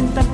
and